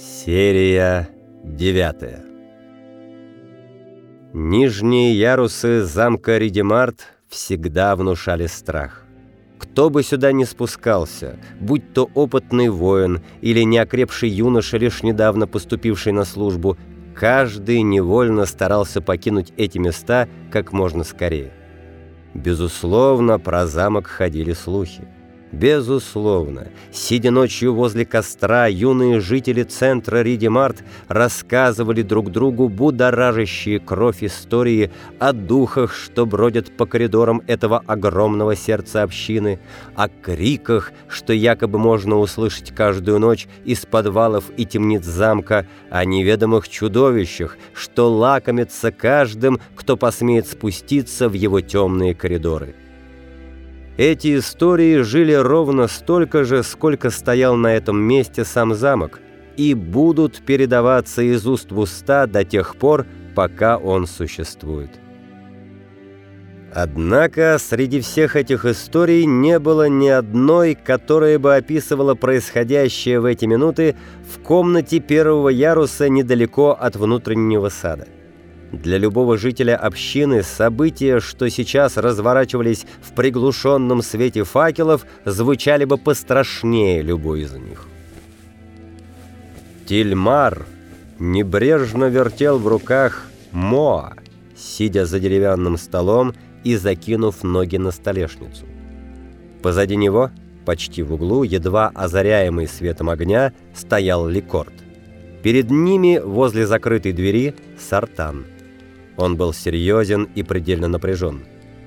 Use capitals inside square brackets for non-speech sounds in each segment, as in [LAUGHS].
Серия девятая Нижние ярусы замка Ридимарт всегда внушали страх. Кто бы сюда ни спускался, будь то опытный воин или неокрепший юноша, лишь недавно поступивший на службу, каждый невольно старался покинуть эти места как можно скорее. Безусловно, про замок ходили слухи. Безусловно, сидя ночью возле костра, юные жители центра Ридимарт рассказывали друг другу будоражащие кровь истории о духах, что бродят по коридорам этого огромного сердца общины, о криках, что якобы можно услышать каждую ночь из подвалов и темниц замка, о неведомых чудовищах, что лакомятся каждым, кто посмеет спуститься в его темные коридоры. Эти истории жили ровно столько же, сколько стоял на этом месте сам замок, и будут передаваться из уст в уста до тех пор, пока он существует. Однако среди всех этих историй не было ни одной, которая бы описывала происходящее в эти минуты в комнате первого яруса недалеко от внутреннего сада. Для любого жителя общины события, что сейчас разворачивались в приглушенном свете факелов, звучали бы пострашнее любой из них. Тильмар небрежно вертел в руках Моа, сидя за деревянным столом и закинув ноги на столешницу. Позади него, почти в углу, едва озаряемый светом огня, стоял Ликорд. Перед ними, возле закрытой двери, Сартан – он был серьезен и предельно напряжен.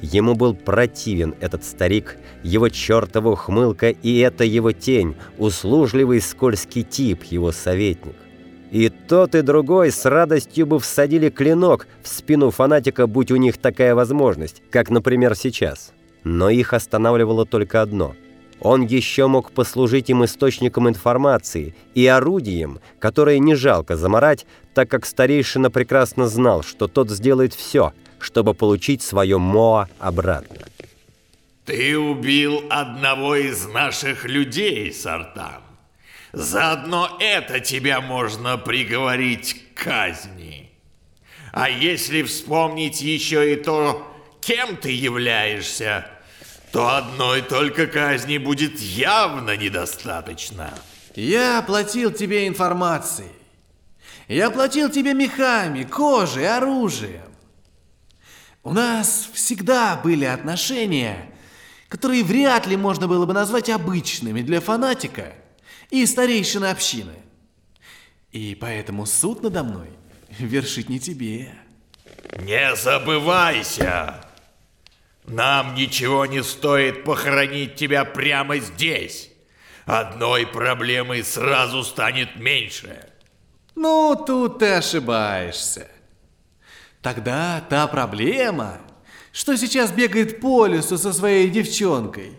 Ему был противен этот старик, его чертова ухмылка и это его тень, услужливый скользкий тип, его советник. И тот, и другой с радостью бы всадили клинок в спину фанатика, будь у них такая возможность, как, например, сейчас. Но их останавливало только одно – он еще мог послужить им источником информации и орудием, которое не жалко заморать, так как старейшина прекрасно знал, что тот сделает все, чтобы получить свое Моа обратно. Ты убил одного из наших людей, Сартан. Заодно это тебя можно приговорить к казни. А если вспомнить еще и то, кем ты являешься – то одной только казни будет явно недостаточно. Я платил тебе информацией. Я платил тебе мехами, кожей, оружием. У нас всегда были отношения, которые вряд ли можно было бы назвать обычными для фанатика и старейшины общины. И поэтому суд надо мной вершить не тебе. Не забывайся! Нам ничего не стоит похоронить тебя прямо здесь. Одной проблемой сразу станет меньше. Ну, тут ты ошибаешься. Тогда та проблема, что сейчас бегает по лесу со своей девчонкой,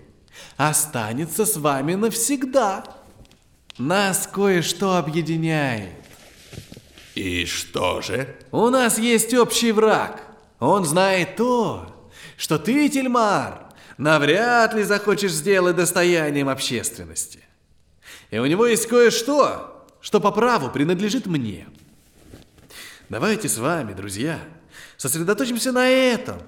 останется с вами навсегда. Нас кое-что объединяет. И что же? У нас есть общий враг. Он знает то, что ты, Тельмар, навряд ли захочешь сделать достоянием общественности. И у него есть кое-что, что по праву принадлежит мне. Давайте с вами, друзья, сосредоточимся на этом,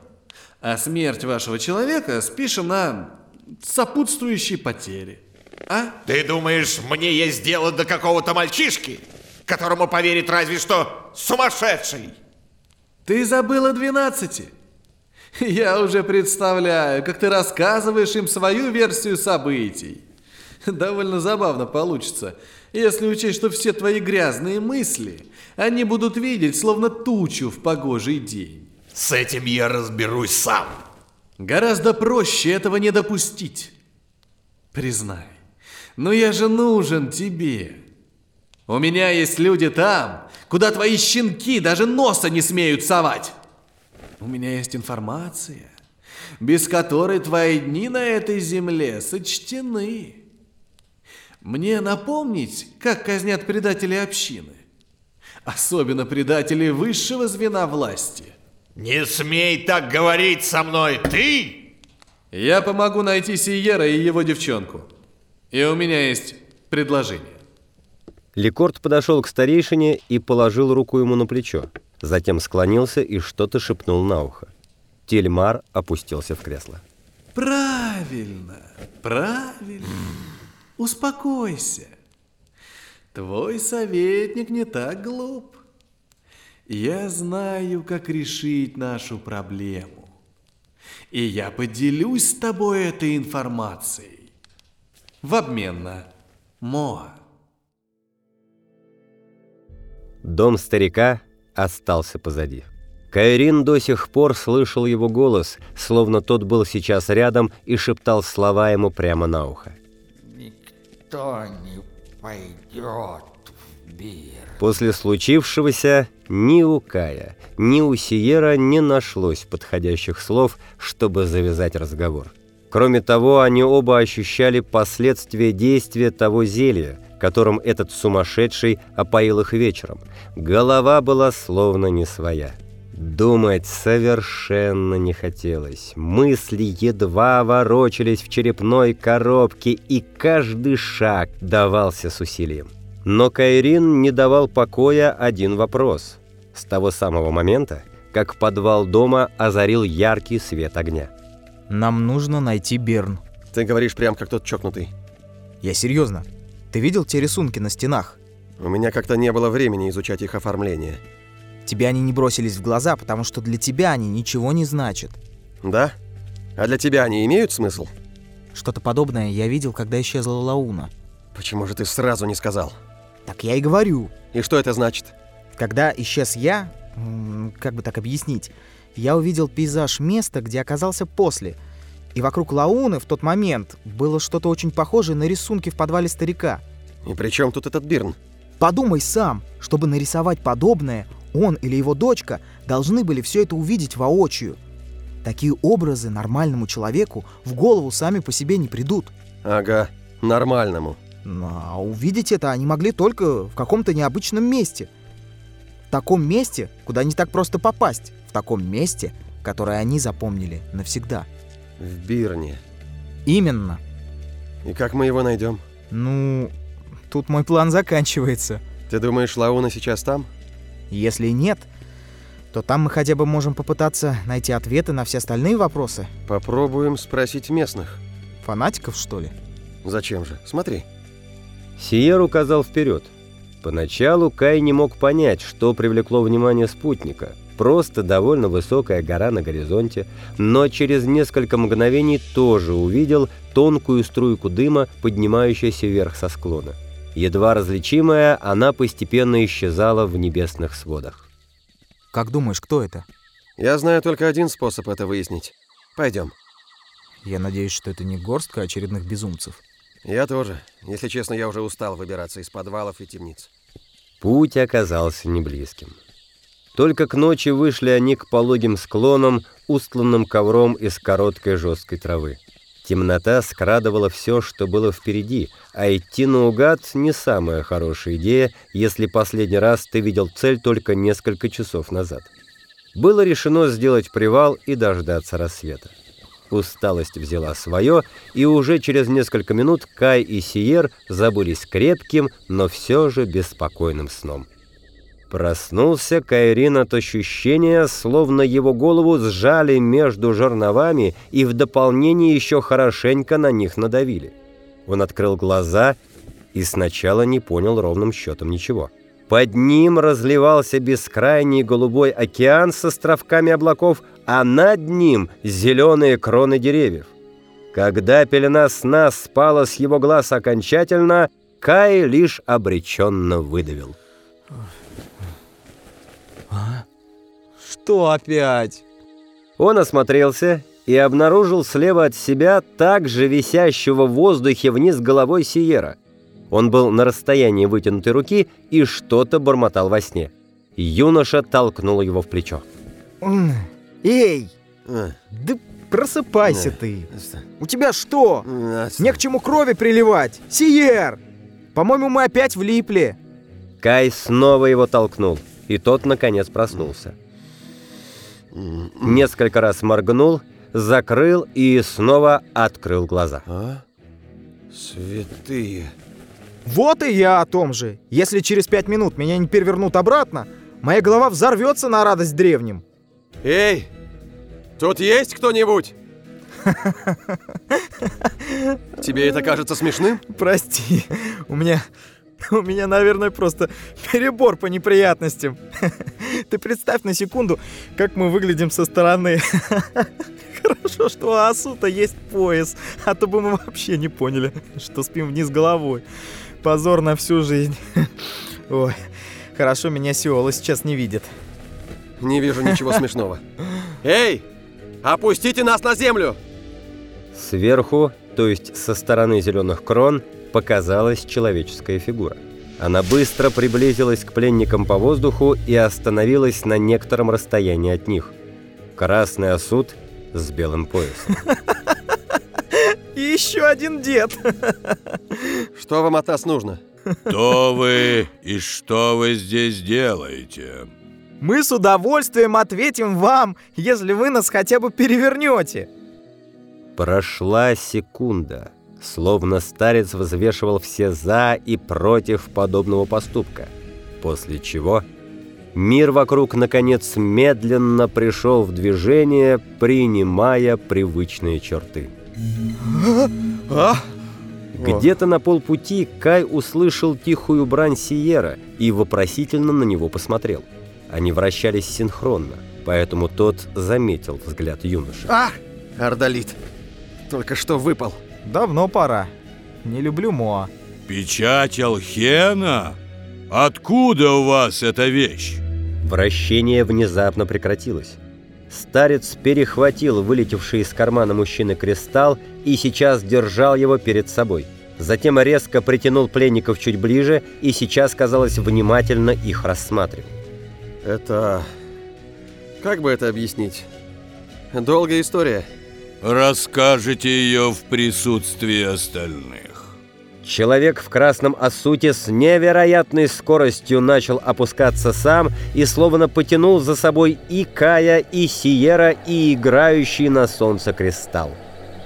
а смерть вашего человека спишем на сопутствующие потери. А? Ты думаешь, мне есть дело до какого-то мальчишки, которому поверит разве что сумасшедший? Ты забыл о двенадцати. Я уже представляю, как ты рассказываешь им свою версию событий. Довольно забавно получится, если учесть, что все твои грязные мысли они будут видеть, словно тучу в погожий день. С этим я разберусь сам. Гораздо проще этого не допустить. Признай, но я же нужен тебе. У меня есть люди там, куда твои щенки даже носа не смеют совать. У меня есть информация, без которой твои дни на этой земле сочтены. Мне напомнить, как казнят предатели общины, особенно предатели высшего звена власти. Не смей так говорить со мной, ты! Я помогу найти Сиера и его девчонку. И у меня есть предложение. Лекорт подошел к старейшине и положил руку ему на плечо. Затем склонился и что-то шепнул на ухо. Тельмар опустился в кресло. Правильно, правильно. Успокойся. Твой советник не так глуп. Я знаю, как решить нашу проблему. И я поделюсь с тобой этой информацией. В обмен на Моа. Дом старика остался позади. Кайрин до сих пор слышал его голос, словно тот был сейчас рядом и шептал слова ему прямо на ухо. «Никто не пойдет в Бир». После случившегося ни у Кая, ни у Сиера не нашлось подходящих слов, чтобы завязать разговор. Кроме того, они оба ощущали последствия действия того зелья, которым этот сумасшедший опоил их вечером. Голова была словно не своя. Думать совершенно не хотелось. Мысли едва ворочались в черепной коробке, и каждый шаг давался с усилием. Но Кайрин не давал покоя один вопрос. С того самого момента, как подвал дома озарил яркий свет огня. Нам нужно найти Берн. Ты говоришь прям как тот чокнутый. Я серьезно. Ты видел те рисунки на стенах? У меня как-то не было времени изучать их оформление. Тебе они не бросились в глаза, потому что для тебя они ничего не значат. Да? А для тебя они имеют смысл? Что-то подобное я видел, когда исчезла Лауна. Почему же ты сразу не сказал? Так я и говорю. И что это значит? Когда исчез я, как бы так объяснить, я увидел пейзаж места, где оказался после. И вокруг Лауны в тот момент было что-то очень похожее на рисунки в подвале старика. И при чем тут этот Бирн? Подумай сам, чтобы нарисовать подобное, он или его дочка должны были все это увидеть воочию. Такие образы нормальному человеку в голову сами по себе не придут. Ага, нормальному. А увидеть это они могли только в каком-то необычном месте. В таком месте, куда не так просто попасть. В таком месте, которое они запомнили навсегда. В Бирне. Именно. И как мы его найдем? Ну, тут мой план заканчивается. Ты думаешь, Лауна сейчас там? Если нет, то там мы хотя бы можем попытаться найти ответы на все остальные вопросы. Попробуем спросить местных. Фанатиков, что ли? Зачем же? Смотри. Сиер указал вперед. Поначалу Кай не мог понять, что привлекло внимание спутника. Просто довольно высокая гора на горизонте, но через несколько мгновений тоже увидел тонкую струйку дыма, поднимающуюся вверх со склона. Едва различимая, она постепенно исчезала в небесных сводах. Как думаешь, кто это? Я знаю только один способ это выяснить. Пойдем. Я надеюсь, что это не горстка очередных безумцев. Я тоже. Если честно, я уже устал выбираться из подвалов и темниц. Путь оказался неблизким. Только к ночи вышли они к пологим склонам, устланным ковром из короткой жесткой травы. Темнота скрадывала все, что было впереди, а идти наугад не самая хорошая идея, если последний раз ты видел цель только несколько часов назад. Было решено сделать привал и дождаться рассвета. Усталость взяла свое, и уже через несколько минут Кай и Сиер забылись крепким, но все же беспокойным сном. Проснулся Кайрин от ощущения, словно его голову сжали между жерновами и в дополнение еще хорошенько на них надавили. Он открыл глаза и сначала не понял ровным счетом ничего. Под ним разливался бескрайний голубой океан с островками облаков, а над ним зеленые кроны деревьев. Когда пелена сна спала с его глаз окончательно, Кай лишь обреченно выдавил. Что опять? Он осмотрелся и обнаружил слева от себя также висящего в воздухе вниз головой Сиера. Он был на расстоянии вытянутой руки и что-то бормотал во сне. Юноша толкнул его в плечо. «Эй! Да просыпайся ты! У тебя что? Не к чему крови приливать! Сиер! По-моему, мы опять влипли!» Кай снова его толкнул, и тот, наконец, проснулся. Несколько раз моргнул, закрыл и снова открыл глаза. А? Святые. Вот и я о том же. Если через пять минут меня не перевернут обратно, моя голова взорвется на радость древним. Эй, тут есть кто-нибудь? [LAUGHS] Тебе это кажется смешным? Прости, у меня... У меня, наверное, просто перебор по неприятностям. [LAUGHS] Ты представь на секунду, как мы выглядим со стороны. [LAUGHS] Хорошо, что у Асута есть пояс, а то бы мы вообще не поняли, что спим вниз головой. Позор на всю жизнь. [LAUGHS] Ой, хорошо, меня Сиола сейчас не видит. Не вижу ничего смешного. Эй, опустите нас на землю! Сверху, то есть со стороны зеленых крон, показалась человеческая фигура. Она быстро приблизилась к пленникам по воздуху и остановилась на некотором расстоянии от них. Красный осуд с белым поясом. И [LAUGHS] еще один дед. [LAUGHS] Что вам от нас нужно? Кто вы и что вы здесь делаете? Мы с удовольствием ответим вам, если вы нас хотя бы перевернете. Прошла секунда, словно старец взвешивал все «за» и «против» подобного поступка, после чего мир вокруг, наконец, медленно пришел в движение, принимая привычные черты. А? Где-то на полпути Кай услышал тихую брань Сиера и вопросительно на него посмотрел. Они вращались синхронно, поэтому тот заметил взгляд юноши. А! Ардалит. Только что выпал. Давно пора. Не люблю Моа. Печать Алхена? Откуда у вас эта вещь? Вращение внезапно прекратилось. Старец перехватил вылетевший из кармана мужчины кристалл и сейчас держал его перед собой. Затем резко притянул пленников чуть ближе и сейчас, казалось, внимательно их рассматривал. Это... Как бы это объяснить? Долгая история. Расскажете ее в присутствии остальных. Человек в красном осуте с невероятной скоростью начал опускаться сам и словно потянул за собой и Кая, и Сиера, и играющий на солнце кристалл.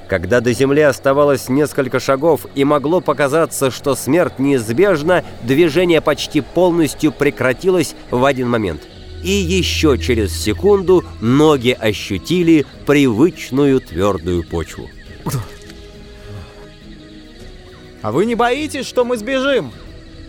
Когда до земли оставалось несколько шагов и могло показаться, что смерть неизбежна, движение почти полностью прекратилось в один момент. И еще через секунду ноги ощутили привычную твердую почву. А вы не боитесь, что мы сбежим?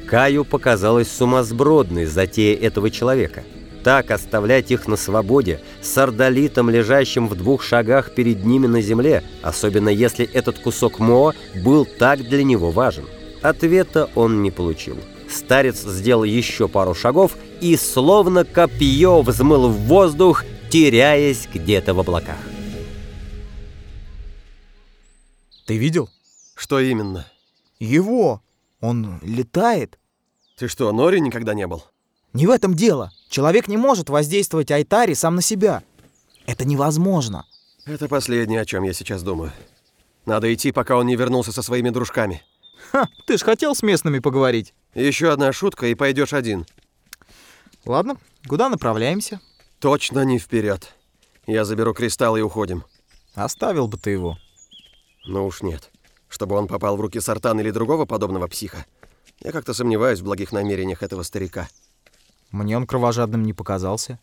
Каю показалась сумасбродной затея этого человека. Так оставлять их на свободе, с ордолитом, лежащим в двух шагах перед ними на земле, особенно если этот кусок Мо был так для него важен. Ответа он не получил. Старец сделал еще пару шагов и словно копье взмыл в воздух, теряясь где-то в облаках. Ты видел? Что именно? Его. Он летает. Ты что, Нори никогда не был? Не в этом дело. Человек не может воздействовать Айтари сам на себя. Это невозможно. Это последнее, о чем я сейчас думаю. Надо идти, пока он не вернулся со своими дружками. Ха, ты ж хотел с местными поговорить. Еще одна шутка, и пойдешь один. Ладно, куда направляемся? Точно не вперед. Я заберу кристалл и уходим. Оставил бы ты его. Ну уж нет. Чтобы он попал в руки Сартана или другого подобного психа. Я как-то сомневаюсь в благих намерениях этого старика. Мне он кровожадным не показался.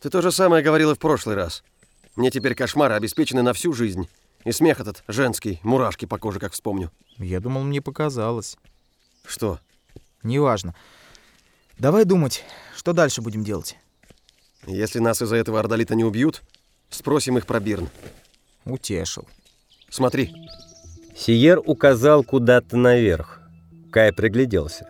Ты то же самое говорила в прошлый раз. Мне теперь кошмары обеспечены на всю жизнь. И смех этот женский, мурашки по коже, как вспомню. Я думал, мне показалось. Что? Неважно. Давай думать, что дальше будем делать. Если нас из-за этого Ордолита не убьют, спросим их про Бирн. Утешил. Смотри. Сиер указал куда-то наверх. Кай пригляделся.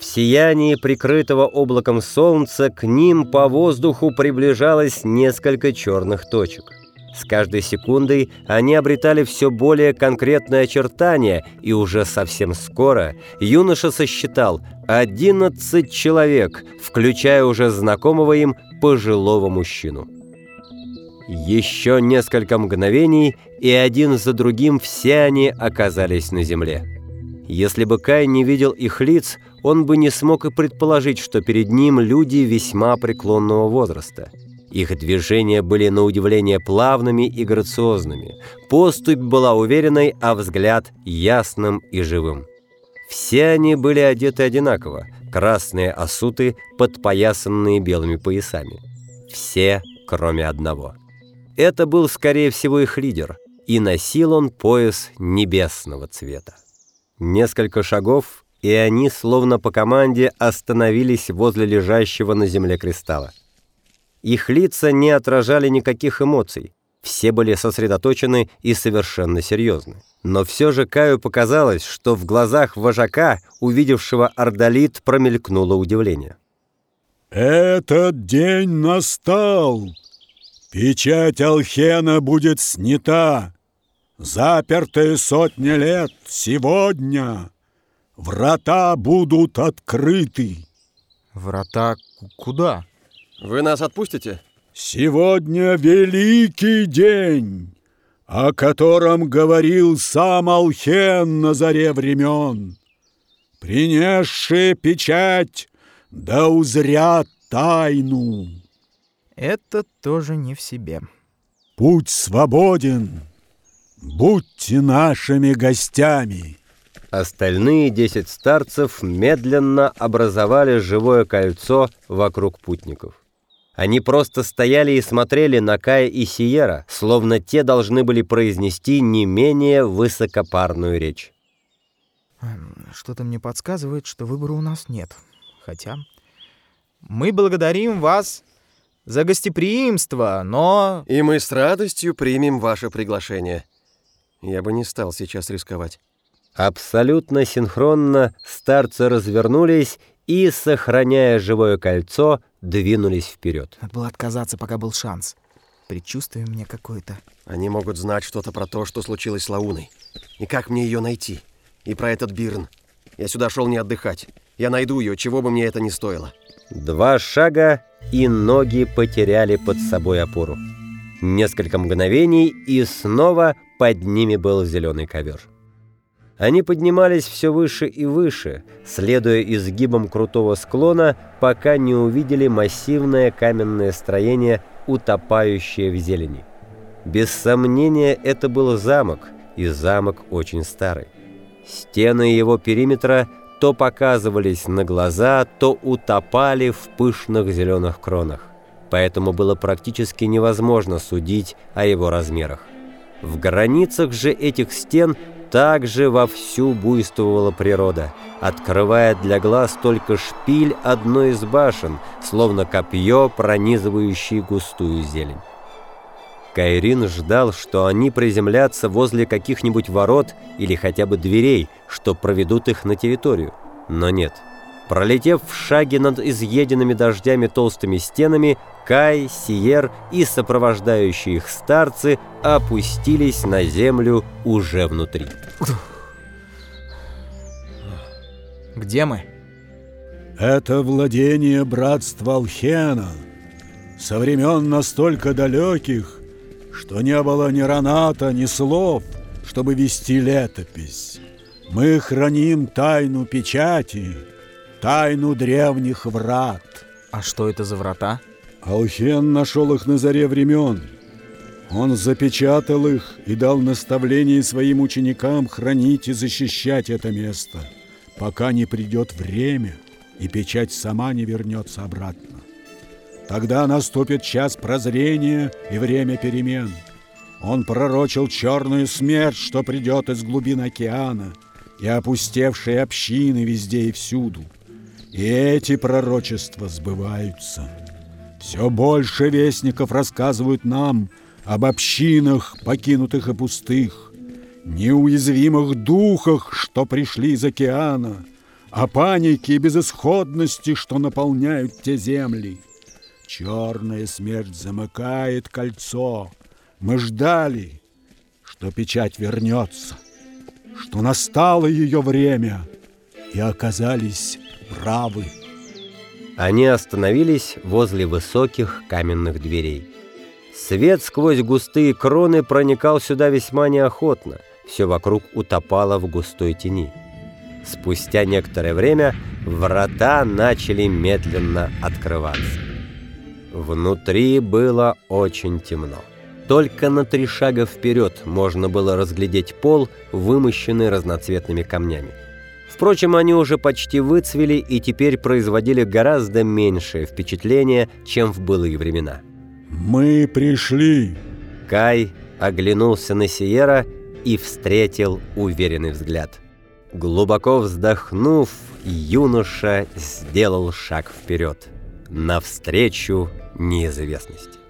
В сиянии прикрытого облаком солнца к ним по воздуху приближалось несколько черных точек. С каждой секундой они обретали все более конкретные очертания, и уже совсем скоро юноша сосчитал 11 человек, включая уже знакомого им пожилого мужчину. Еще несколько мгновений, и один за другим все они оказались на земле. Если бы Кай не видел их лиц, он бы не смог и предположить, что перед ним люди весьма преклонного возраста. Их движения были на удивление плавными и грациозными. Поступь была уверенной, а взгляд ясным и живым. Все они были одеты одинаково, красные осуты, подпоясанные белыми поясами. Все, кроме одного. Это был, скорее всего, их лидер, и носил он пояс небесного цвета. Несколько шагов, и они, словно по команде, остановились возле лежащего на земле кристалла. Их лица не отражали никаких эмоций, все были сосредоточены и совершенно серьезны. Но все же Каю показалось, что в глазах вожака, увидевшего Ордолит, промелькнуло удивление. «Этот день настал! Печать Алхена будет снята! Запертые сотни лет сегодня! Врата будут открыты!» Врата куда? Вы нас отпустите? Сегодня великий день, о котором говорил сам Алхен на заре времен. Принесшие печать да узрят тайну. Это тоже не в себе. Путь свободен. Будьте нашими гостями. Остальные десять старцев медленно образовали живое кольцо вокруг путников. Они просто стояли и смотрели на Кая и Сиера, словно те должны были произнести не менее высокопарную речь. Эм, что-то мне подсказывает, что выбора у нас нет. Хотя мы благодарим вас за гостеприимство, но... И мы с радостью примем ваше приглашение. Я бы не стал сейчас рисковать. Абсолютно синхронно старцы развернулись и, сохраняя живое кольцо, двинулись вперед. Надо было отказаться, пока был шанс. Предчувствие мне какое-то. Они могут знать что-то про то, что случилось с Лауной. И как мне ее найти. И про этот Бирн. Я сюда шел не отдыхать. Я найду ее, чего бы мне это ни стоило. Два шага, и ноги потеряли под собой опору. Несколько мгновений, и снова под ними был зеленый ковер. Они поднимались все выше и выше, следуя изгибам крутого склона, пока не увидели массивное каменное строение, утопающее в зелени. Без сомнения, это был замок, и замок очень старый. Стены его периметра то показывались на глаза, то утопали в пышных зеленых кронах. Поэтому было практически невозможно судить о его размерах. В границах же этих стен также вовсю буйствовала природа, открывая для глаз только шпиль одной из башен, словно копье, пронизывающее густую зелень. Кайрин ждал, что они приземлятся возле каких-нибудь ворот или хотя бы дверей, что проведут их на территорию. Но нет. Пролетев в шаге над изъеденными дождями толстыми стенами, Кай, Сиер и сопровождающие их старцы опустились на землю уже внутри. Где мы? Это владение братства Алхена. Со времен настолько далеких, что не было ни раната, ни слов, чтобы вести летопись. Мы храним тайну печати, тайну древних врат. А что это за врата? Алхен нашел их на заре времен. Он запечатал их и дал наставление своим ученикам хранить и защищать это место, пока не придет время, и печать сама не вернется обратно. Тогда наступит час прозрения и время перемен. Он пророчил черную смерть, что придет из глубин океана, и опустевшие общины везде и всюду. И эти пророчества сбываются. Все больше вестников рассказывают нам об общинах, покинутых и пустых, неуязвимых духах, что пришли из океана, о панике и безысходности, что наполняют те земли. Черная смерть замыкает кольцо. Мы ждали, что печать вернется, что настало ее время, и оказались правы. Они остановились возле высоких каменных дверей. Свет сквозь густые кроны проникал сюда весьма неохотно, все вокруг утопало в густой тени. Спустя некоторое время врата начали медленно открываться. Внутри было очень темно. Только на три шага вперед можно было разглядеть пол, вымощенный разноцветными камнями. Впрочем, они уже почти выцвели и теперь производили гораздо меньшее впечатление, чем в былые времена. «Мы пришли!» Кай оглянулся на Сиера и встретил уверенный взгляд. Глубоко вздохнув, юноша сделал шаг вперед, навстречу неизвестности.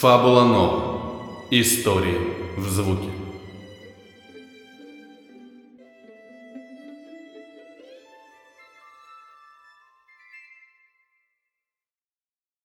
Фабула Нова. Истории в звуке.